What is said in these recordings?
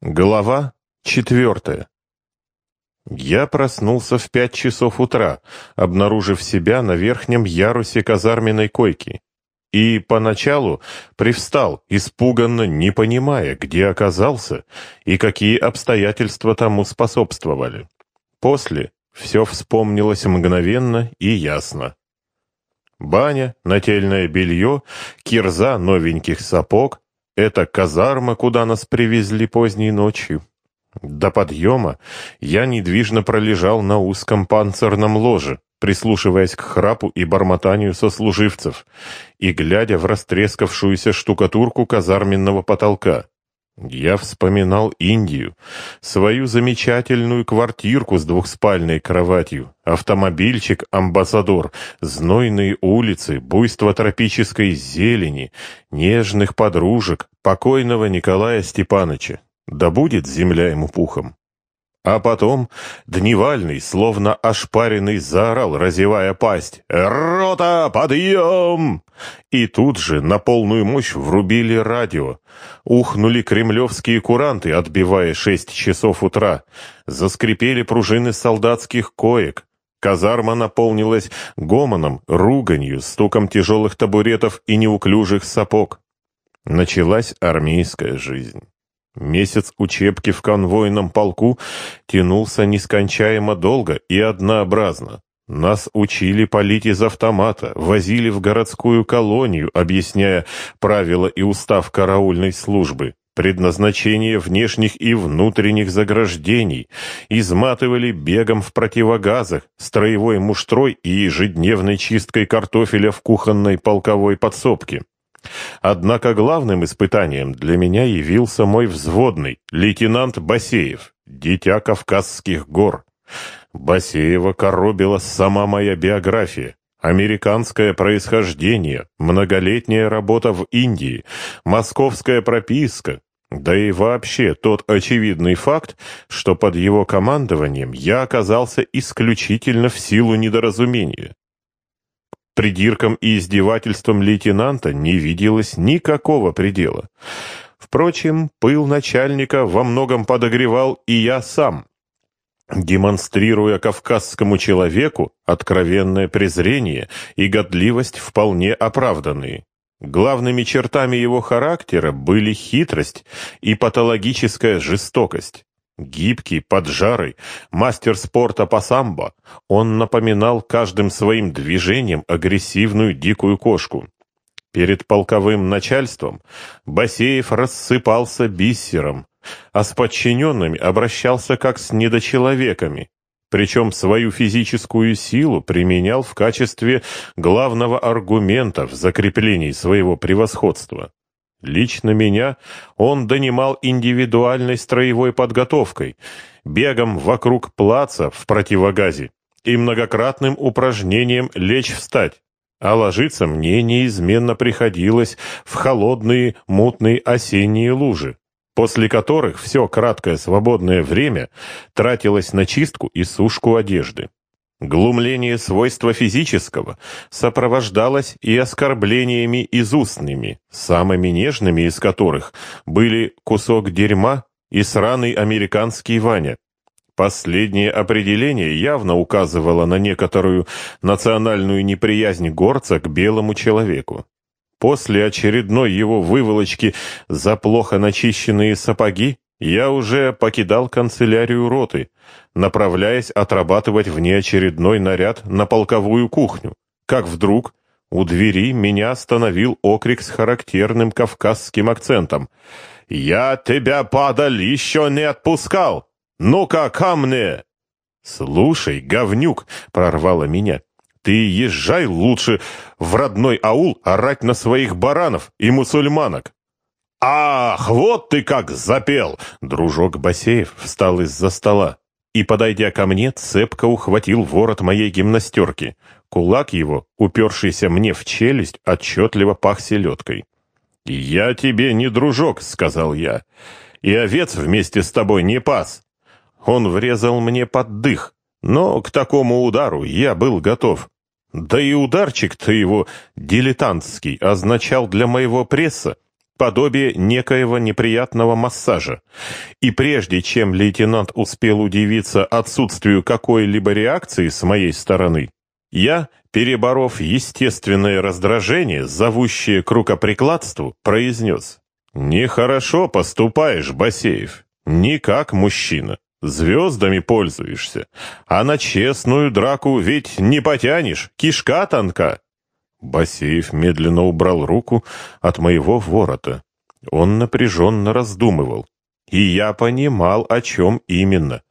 Глава четвертая. Я проснулся в пять часов утра, обнаружив себя на верхнем ярусе казарменной койки. И поначалу привстал, испуганно не понимая, где оказался и какие обстоятельства тому способствовали. После все вспомнилось мгновенно и ясно. Баня, нательное белье, кирза новеньких сапог, это казарма, куда нас привезли поздней ночью. До подъема я недвижно пролежал на узком панцирном ложе, прислушиваясь к храпу и бормотанию сослуживцев и глядя в растрескавшуюся штукатурку казарменного потолка. Я вспоминал Индию, свою замечательную квартирку с двухспальной кроватью, автомобильчик «Амбассадор», знойные улицы, буйство тропической зелени, нежных подружек, покойного Николая Степановича. Да будет земля ему пухом. А потом Дневальный, словно ошпаренный, заорал, разевая пасть. «Рота, подъем!» И тут же на полную мощь врубили радио. Ухнули кремлевские куранты, отбивая шесть часов утра. Заскрипели пружины солдатских коек. Казарма наполнилась гомоном, руганью, стуком тяжелых табуретов и неуклюжих сапог. Началась армейская жизнь. Месяц учебки в конвойном полку тянулся нескончаемо долго и однообразно. Нас учили палить из автомата, возили в городскую колонию, объясняя правила и устав караульной службы, предназначение внешних и внутренних заграждений, изматывали бегом в противогазах, строевой муштрой и ежедневной чисткой картофеля в кухонной полковой подсобке. Однако главным испытанием для меня явился мой взводный, лейтенант Басеев, дитя Кавказских гор. Басеева коробила сама моя биография. Американское происхождение, многолетняя работа в Индии, московская прописка, да и вообще тот очевидный факт, что под его командованием я оказался исключительно в силу недоразумения придиркам и издевательствам лейтенанта не виделось никакого предела. Впрочем, пыл начальника во многом подогревал и я сам, демонстрируя кавказскому человеку откровенное презрение и годливость вполне оправданные. Главными чертами его характера были хитрость и патологическая жестокость. Гибкий, поджарый, мастер спорта по самбо, он напоминал каждым своим движением агрессивную дикую кошку. Перед полковым начальством Басеев рассыпался бисером, а с подчиненными обращался как с недочеловеками, причем свою физическую силу применял в качестве главного аргумента в закреплении своего превосходства. Лично меня он донимал индивидуальной строевой подготовкой, бегом вокруг плаца в противогазе и многократным упражнением лечь-встать, а ложиться мне неизменно приходилось в холодные мутные осенние лужи, после которых все краткое свободное время тратилось на чистку и сушку одежды. Глумление свойства физического сопровождалось и оскорблениями изустными, самыми нежными из которых были кусок дерьма и сраный американский Ваня. Последнее определение явно указывало на некоторую национальную неприязнь горца к белому человеку. После очередной его выволочки за плохо начищенные сапоги я уже покидал канцелярию роты, направляясь отрабатывать внеочередной наряд на полковую кухню, как вдруг у двери меня остановил окрик с характерным кавказским акцентом. «Я тебя, падаль, еще не отпускал! Ну-ка, ко мне!» «Слушай, говнюк!» — прорвало меня. «Ты езжай лучше в родной аул орать на своих баранов и мусульманок, «Ах, вот ты как запел!» Дружок Басеев встал из-за стола и, подойдя ко мне, цепко ухватил ворот моей гимнастерки. Кулак его, упершийся мне в челюсть, отчетливо пах селедкой. «Я тебе не дружок», — сказал я, — «и овец вместе с тобой не пас». Он врезал мне под дых, но к такому удару я был готов. Да и ударчик-то его, дилетантский, означал для моего пресса, подобие некоего неприятного массажа. И прежде чем лейтенант успел удивиться отсутствию какой-либо реакции с моей стороны, я, переборов естественное раздражение, зовущее к рукоприкладству, произнес «Нехорошо поступаешь, Басеев, не как мужчина. Звездами пользуешься, а на честную драку ведь не потянешь, кишка тонка». Басеев медленно убрал руку от моего ворота. Он напряженно раздумывал. И я понимал, о чем именно.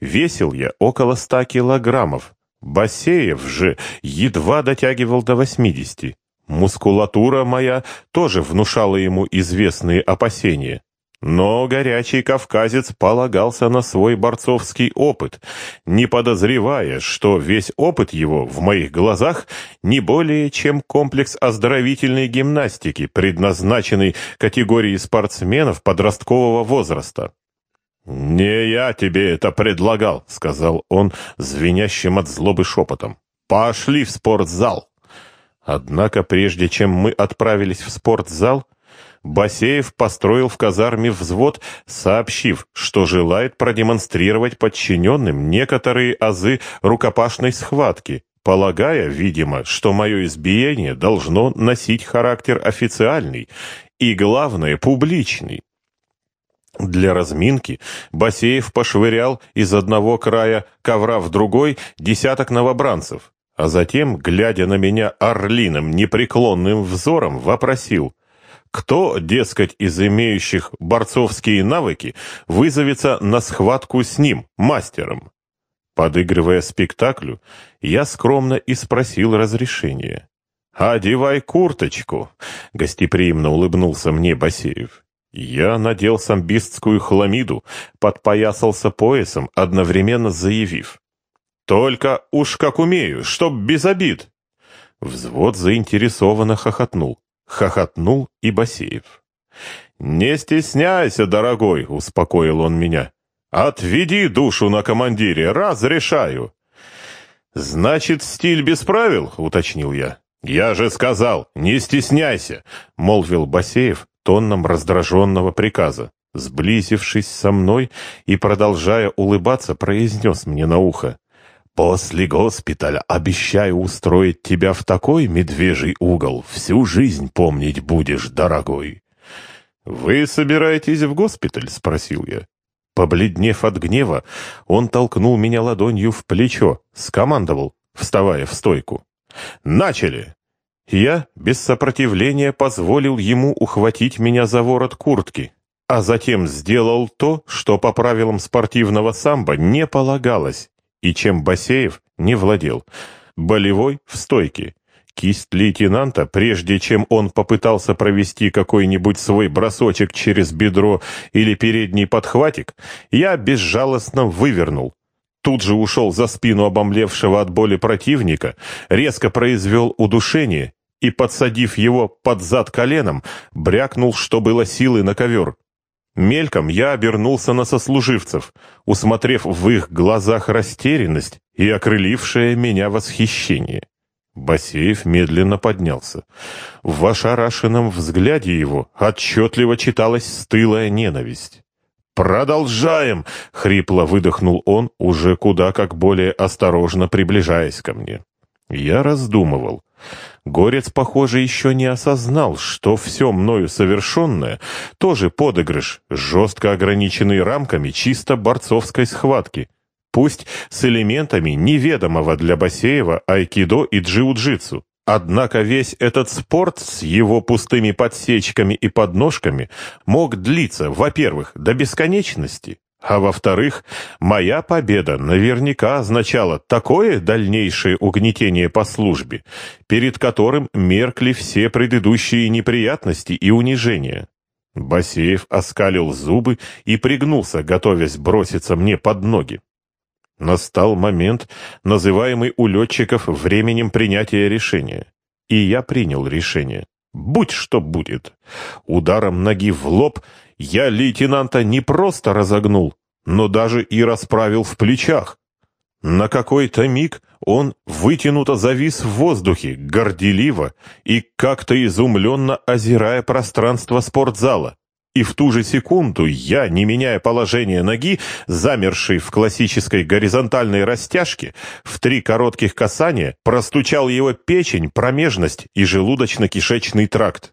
Весил я около ста килограммов. Басеев же едва дотягивал до восьмидесяти. Мускулатура моя тоже внушала ему известные опасения. Но горячий кавказец полагался на свой борцовский опыт, не подозревая, что весь опыт его в моих глазах не более чем комплекс оздоровительной гимнастики, предназначенный категории спортсменов подросткового возраста. «Не я тебе это предлагал», — сказал он звенящим от злобы шепотом. «Пошли в спортзал». Однако прежде чем мы отправились в спортзал, Басеев построил в казарме взвод, сообщив, что желает продемонстрировать подчиненным некоторые азы рукопашной схватки, полагая, видимо, что мое избиение должно носить характер официальный и, главное, публичный. Для разминки Басеев пошвырял из одного края ковра в другой десяток новобранцев, а затем, глядя на меня орлиным непреклонным взором, вопросил — кто, дескать, из имеющих борцовские навыки, вызовется на схватку с ним, мастером? Подыгрывая спектаклю, я скромно и спросил разрешения. «Одевай курточку», — гостеприимно улыбнулся мне Басеев. Я надел самбистскую хламиду, подпоясался поясом, одновременно заявив. «Только уж как умею, чтоб без обид!» Взвод заинтересованно хохотнул. Хохотнул и Басеев. «Не стесняйся, дорогой», — успокоил он меня. «Отведи душу на командире, разрешаю». «Значит, стиль без правил?» — уточнил я. «Я же сказал, не стесняйся», — молвил Басеев тоном раздраженного приказа. Сблизившись со мной и продолжая улыбаться, произнес мне на ухо. После госпиталя обещаю устроить тебя в такой медвежий угол, всю жизнь помнить будешь, дорогой. Вы собираетесь в госпиталь? спросил я. Побледнев от гнева, он толкнул меня ладонью в плечо, скомандовал, вставая в стойку. «Начали!» Я без сопротивления позволил ему ухватить меня за ворот куртки, а затем сделал то, что по правилам спортивного самбо не полагалось, и чем Басеев не владел. Болевой в стойке. Кисть лейтенанта, прежде чем он попытался провести какой-нибудь свой бросочек через бедро или передний подхватик, я безжалостно вывернул. Тут же ушел за спину обомлевшего от боли противника, резко произвел удушение и, подсадив его под зад коленом, брякнул, что было силы на ковер. Мельком я обернулся на сослуживцев, усмотрев в их глазах растерянность и окрылившее меня восхищение. Басеев медленно поднялся. В ошарашенном взгляде его отчетливо читалась стылая ненависть. «Продолжаем!» — хрипло выдохнул он, уже куда как более осторожно приближаясь ко мне. Я раздумывал. Горец, похоже, еще не осознал, что все мною совершенное тоже подыгрыш, жестко ограниченный рамками чисто борцовской схватки, пусть с элементами неведомого для Басеева айкидо и джиу-джитсу. Однако весь этот спорт с его пустыми подсечками и подножками мог длиться, во-первых, до бесконечности, а во-вторых, моя победа наверняка означала такое дальнейшее угнетение по службе, перед которым меркли все предыдущие неприятности и унижения. Басеев оскалил зубы и пригнулся, готовясь броситься мне под ноги. Настал момент, называемый у летчиков временем принятия решения. И я принял решение. Будь что будет. Ударом ноги в лоб я лейтенанта не просто разогнул, но даже и расправил в плечах. На какой-то миг он вытянуто завис в воздухе, горделиво и как-то изумленно озирая пространство спортзала. И в ту же секунду я, не меняя положение ноги, замерший в классической горизонтальной растяжке, в три коротких касания простучал его печень, промежность и желудочно-кишечный тракт.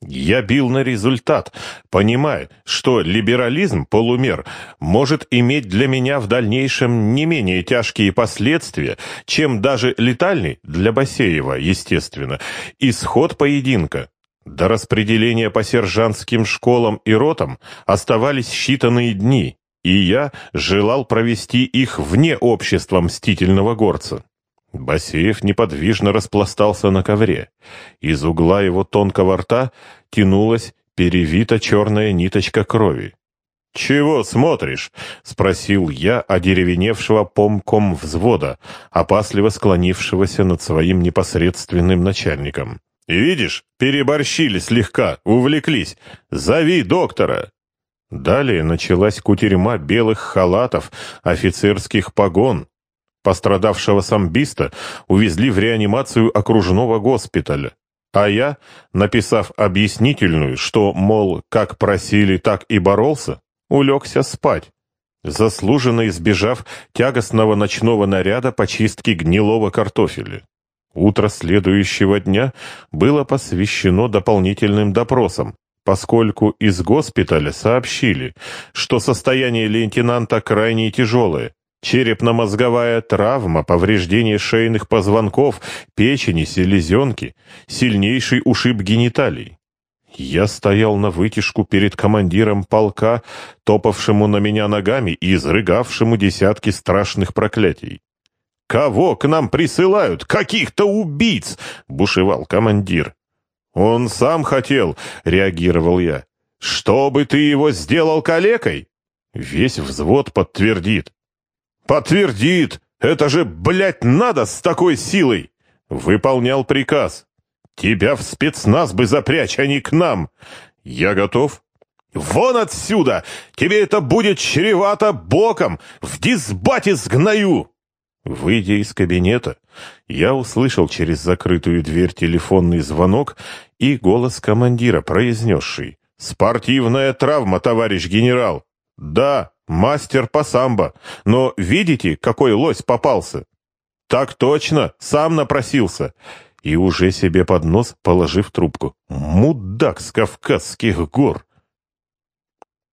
Я бил на результат, понимая, что либерализм, полумер, может иметь для меня в дальнейшем не менее тяжкие последствия, чем даже летальный, для Басеева, естественно, исход поединка. До распределения по сержантским школам и ротам оставались считанные дни, и я желал провести их вне общества мстительного горца. Басеев неподвижно распластался на ковре. Из угла его тонкого рта тянулась перевита черная ниточка крови. «Чего смотришь?» — спросил я одеревеневшего помком взвода, опасливо склонившегося над своим непосредственным начальником. «Видишь, переборщили слегка, увлеклись. Зови доктора!» Далее началась кутерьма белых халатов, офицерских погон, Пострадавшего самбиста увезли в реанимацию окружного госпиталя. А я, написав объяснительную, что, мол, как просили, так и боролся, улегся спать, заслуженно избежав тягостного ночного наряда по чистке гнилого картофеля. Утро следующего дня было посвящено дополнительным допросам, поскольку из госпиталя сообщили, что состояние лейтенанта крайне тяжелое, Черепно-мозговая травма, повреждение шейных позвонков, печени, селезенки, сильнейший ушиб гениталий. Я стоял на вытяжку перед командиром полка, топавшему на меня ногами и изрыгавшему десятки страшных проклятий. «Кого к нам присылают? Каких-то убийц!» — бушевал командир. «Он сам хотел», — реагировал я. «Чтобы ты его сделал калекой?» Весь взвод подтвердит. «Подтвердит! Это же, блядь, надо с такой силой!» «Выполнял приказ. Тебя в спецназ бы запрячь, а не к нам. Я готов?» «Вон отсюда! Тебе это будет чревато боком! В дисбате сгною!» Выйдя из кабинета, я услышал через закрытую дверь телефонный звонок и голос командира, произнесший «Спортивная травма, товарищ генерал!» «Да, мастер по самбо. Но видите, какой лось попался?» «Так точно, сам напросился». И уже себе под нос положив трубку. «Мудак с Кавказских гор!»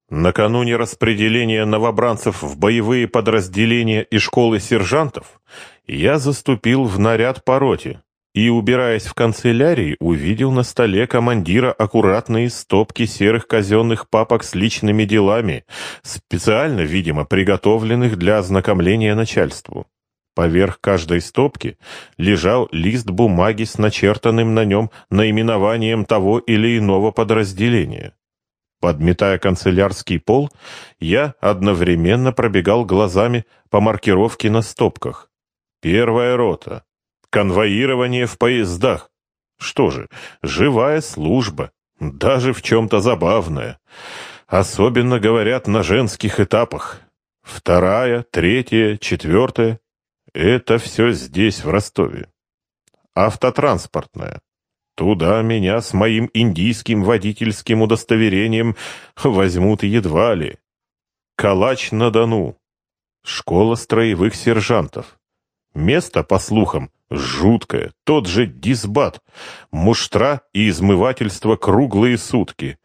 Накануне распределения новобранцев в боевые подразделения и школы сержантов я заступил в наряд по роте и, убираясь в канцелярии, увидел на столе командира аккуратные стопки серых казенных папок с личными делами, специально, видимо, приготовленных для ознакомления начальству. Поверх каждой стопки лежал лист бумаги с начертанным на нем наименованием того или иного подразделения. Подметая канцелярский пол, я одновременно пробегал глазами по маркировке на стопках. Первая рота, конвоирование в поездах. Что же, живая служба, даже в чем-то забавная. Особенно говорят на женских этапах. Вторая, третья, четвертая — это все здесь, в Ростове. Автотранспортная. Туда меня с моим индийским водительским удостоверением возьмут едва ли. Калач-на-Дону. Школа строевых сержантов. Место, по слухам, жуткое, тот же дисбат, муштра и измывательство круглые сутки.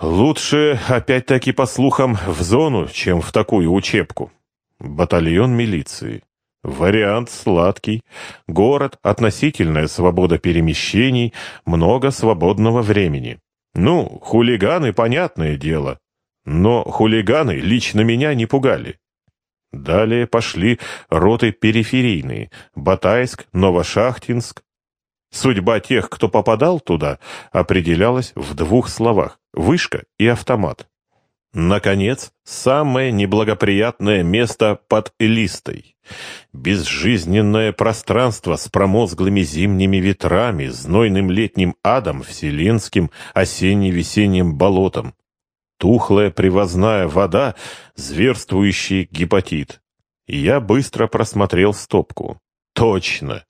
Лучше, опять-таки по слухам, в зону, чем в такую учебку. Батальон милиции. Вариант сладкий. Город, относительная свобода перемещений, много свободного времени. Ну, хулиганы, понятное дело. Но хулиганы лично меня не пугали. Далее пошли роты периферийные – Батайск, Новошахтинск. Судьба тех, кто попадал туда, определялась в двух словах – вышка и автомат. Наконец, самое неблагоприятное место под Элистой. Безжизненное пространство с промозглыми зимними ветрами, знойным летним адом, вселенским осенне-весенним болотом тухлая привозная вода, зверствующий гепатит. Я быстро просмотрел стопку. Точно.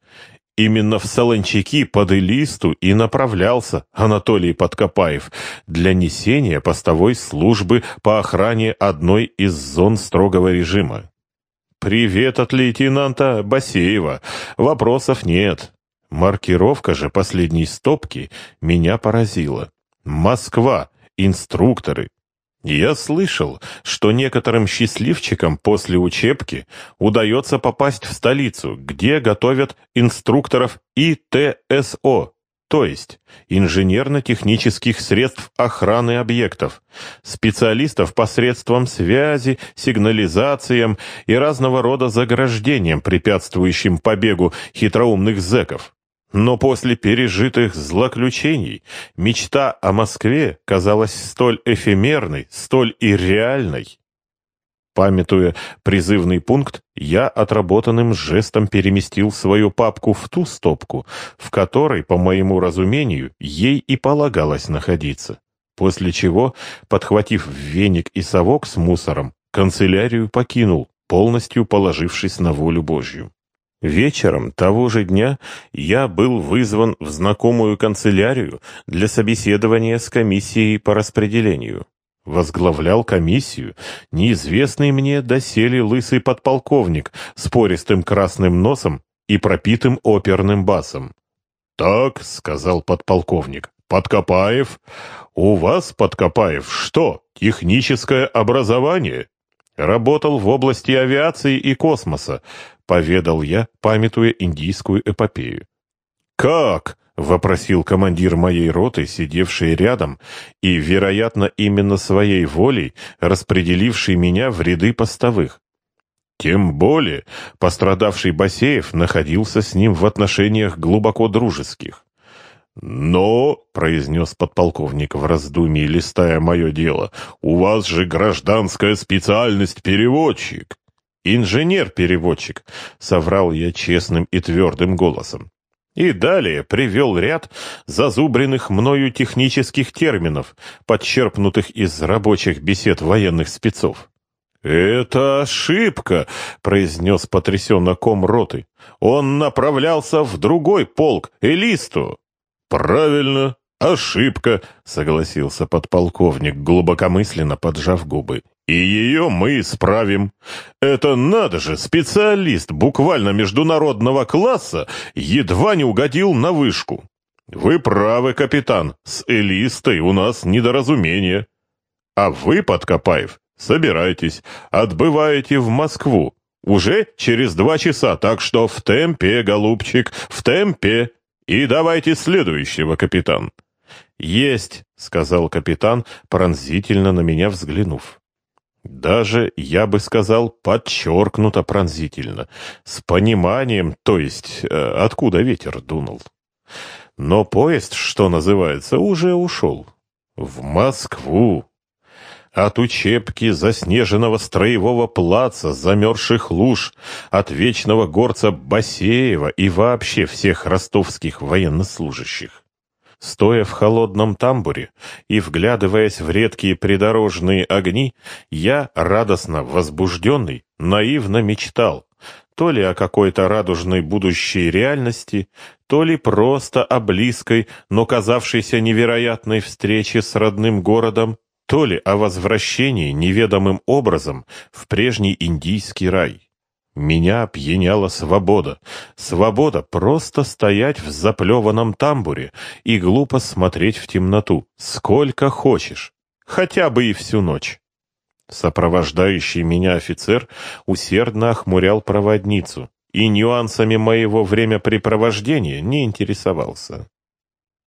Именно в Солончаки под Элисту и направлялся Анатолий Подкопаев для несения постовой службы по охране одной из зон строгого режима. «Привет от лейтенанта Басеева. Вопросов нет». Маркировка же последней стопки меня поразила. «Москва. Инструкторы. Я слышал, что некоторым счастливчикам после учебки удается попасть в столицу, где готовят инструкторов ИТСО, то есть инженерно-технических средств охраны объектов, специалистов посредством связи, сигнализациям и разного рода заграждениям, препятствующим побегу хитроумных зэков. Но после пережитых злоключений мечта о Москве казалась столь эфемерной, столь ирреальной. Памятуя призывный пункт, я отработанным жестом переместил свою папку в ту стопку, в которой, по моему разумению, ей и полагалось находиться. После чего, подхватив веник и совок с мусором, канцелярию покинул, полностью положившись на волю Божью. Вечером того же дня я был вызван в знакомую канцелярию для собеседования с комиссией по распределению. Возглавлял комиссию неизвестный мне доселе лысый подполковник с пористым красным носом и пропитым оперным басом. «Так», — сказал подполковник, — «Подкопаев? У вас, Подкопаев, что, техническое образование?» Работал в области авиации и космоса, — поведал я, памятуя индийскую эпопею. «Как?» — вопросил командир моей роты, сидевший рядом, и, вероятно, именно своей волей распределивший меня в ряды постовых. Тем более пострадавший Басеев находился с ним в отношениях глубоко дружеских. «Но», — произнес подполковник в раздумье, листая мое дело, — «у вас же гражданская специальность переводчик». «Инженер-переводчик», — соврал я честным и твердым голосом. И далее привел ряд зазубренных мною технических терминов, подчерпнутых из рабочих бесед военных спецов. «Это ошибка», — произнес потрясенно ком роты. «Он направлялся в другой полк, Элисту». «Правильно, ошибка», — согласился подполковник, глубокомысленно поджав губы. И ее мы исправим. Это надо же, специалист буквально международного класса едва не угодил на вышку. Вы правы, капитан, с Элистой у нас недоразумение. А вы, Подкопаев, собирайтесь, отбываете в Москву. Уже через два часа, так что в темпе, голубчик, в темпе. И давайте следующего, капитан. «Есть», — сказал капитан, пронзительно на меня взглянув. Даже, я бы сказал, подчеркнуто пронзительно, с пониманием, то есть, э, откуда ветер дунул. Но поезд, что называется, уже ушел. В Москву. От учебки заснеженного строевого плаца, замерзших луж, от вечного горца Басеева и вообще всех ростовских военнослужащих. Стоя в холодном тамбуре и вглядываясь в редкие придорожные огни, я, радостно возбужденный, наивно мечтал, то ли о какой-то радужной будущей реальности, то ли просто о близкой, но казавшейся невероятной встрече с родным городом, то ли о возвращении неведомым образом в прежний индийский рай. Меня опьяняла свобода. Свобода просто стоять в заплеванном тамбуре и глупо смотреть в темноту. Сколько хочешь. Хотя бы и всю ночь. Сопровождающий меня офицер усердно охмурял проводницу и нюансами моего времяпрепровождения не интересовался.